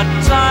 time.